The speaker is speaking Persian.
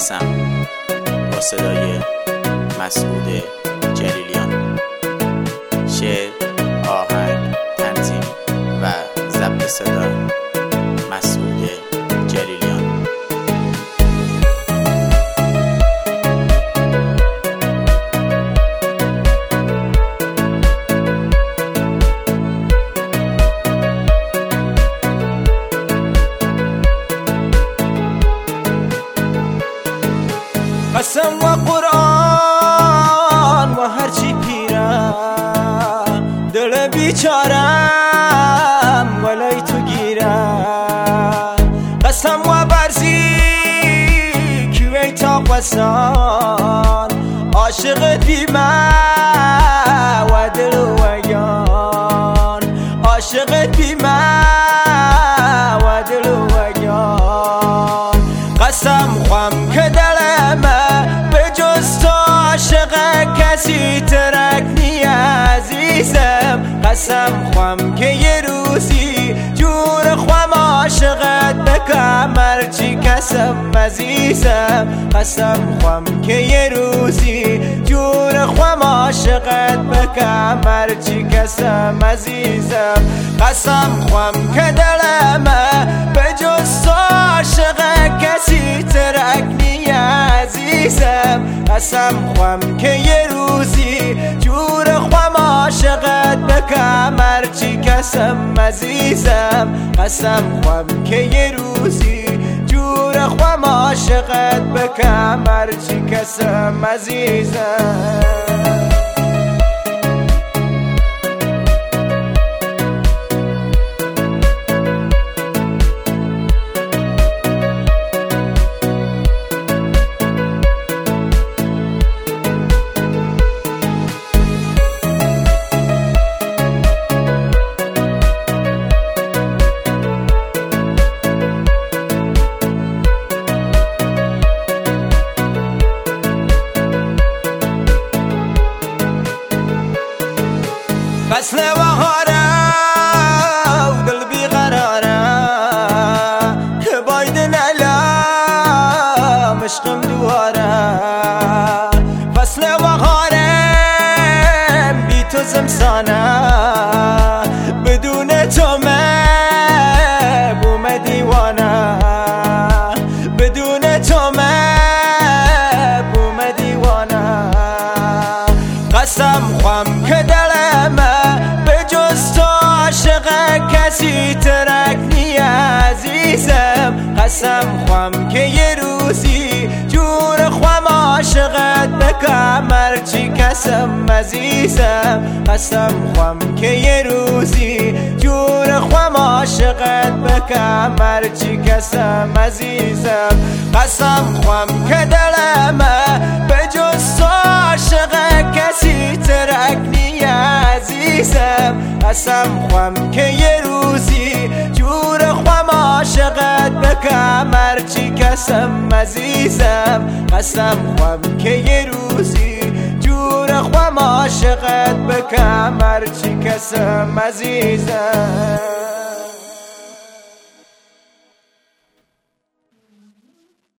قسم با صدای مسعود جلیلیان. شعر آهنگ تنظیم و ضبط صدا. قسم و قرآن و هرچی پیرم. دل بیچارم ولای تو گیرم. قسم و برزی که تا قسان. عاشق دیمه و دل و یان عاشق دیمه و دل و یان قسم خواهم که قسم خوام که یه روزی جور خوام عاشقت بکم هرچی کسم عزیزم قسم خوام که یه روزی جور خوام عاشقت بکم هرچی کسم عزیزم قسم خوام که دلم به جز عاشق کسی ترک نی عزیزم قسم خوام که یه بکم هرچی کسم عزیزم؟ قسم خوام که یه روزی جور خوام عاشقت بکم هرچی کسم عزیزم؟ فصل بهاره و دل بیقراره. که باید نلام عشقم دواره فصل بهاره بی تو زمسانه کسی ترک نی عزیزم. قسم خوام که یه روزی جور خوام عاشقت بکم هرچی کسم عزیزم. قسم خوام که یه روزی جور خوام عاشقت بکم هرچی کسم عزیزم. قسم خوام که دلم قسم خوام که یه روزی جور خوام عاشقت بکم. هرچی کسم عزیزم قسم خوام که یه روزی جور خوام عاشقت بکم. هرچی کسم عزیزم.